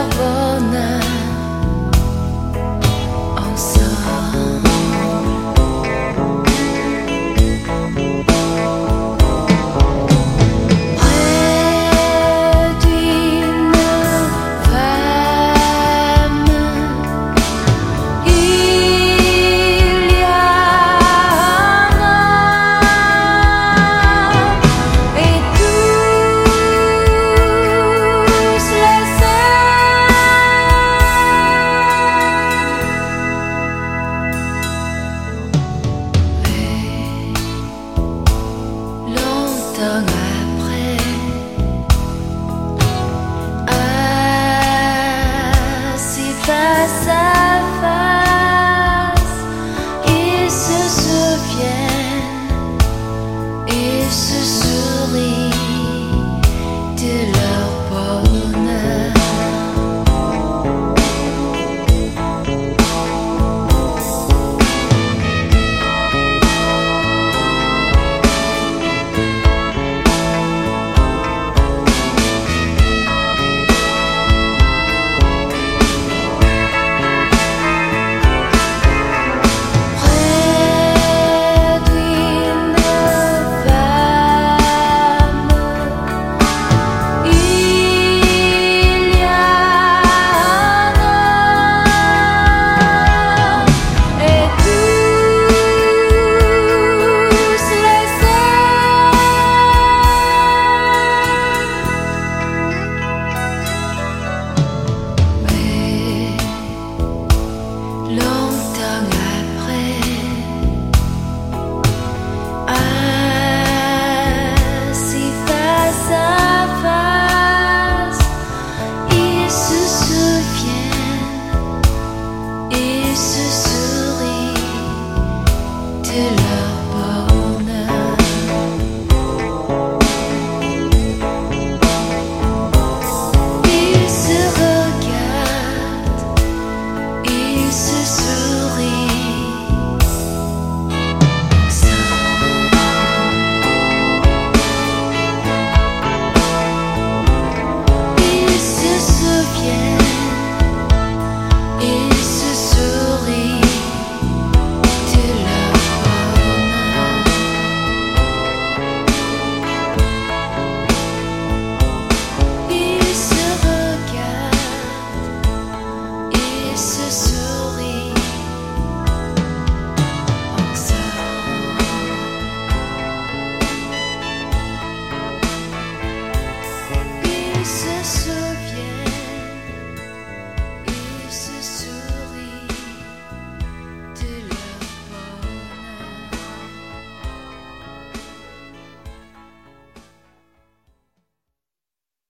lover ans après. Ah, face à face, se souviennent, se.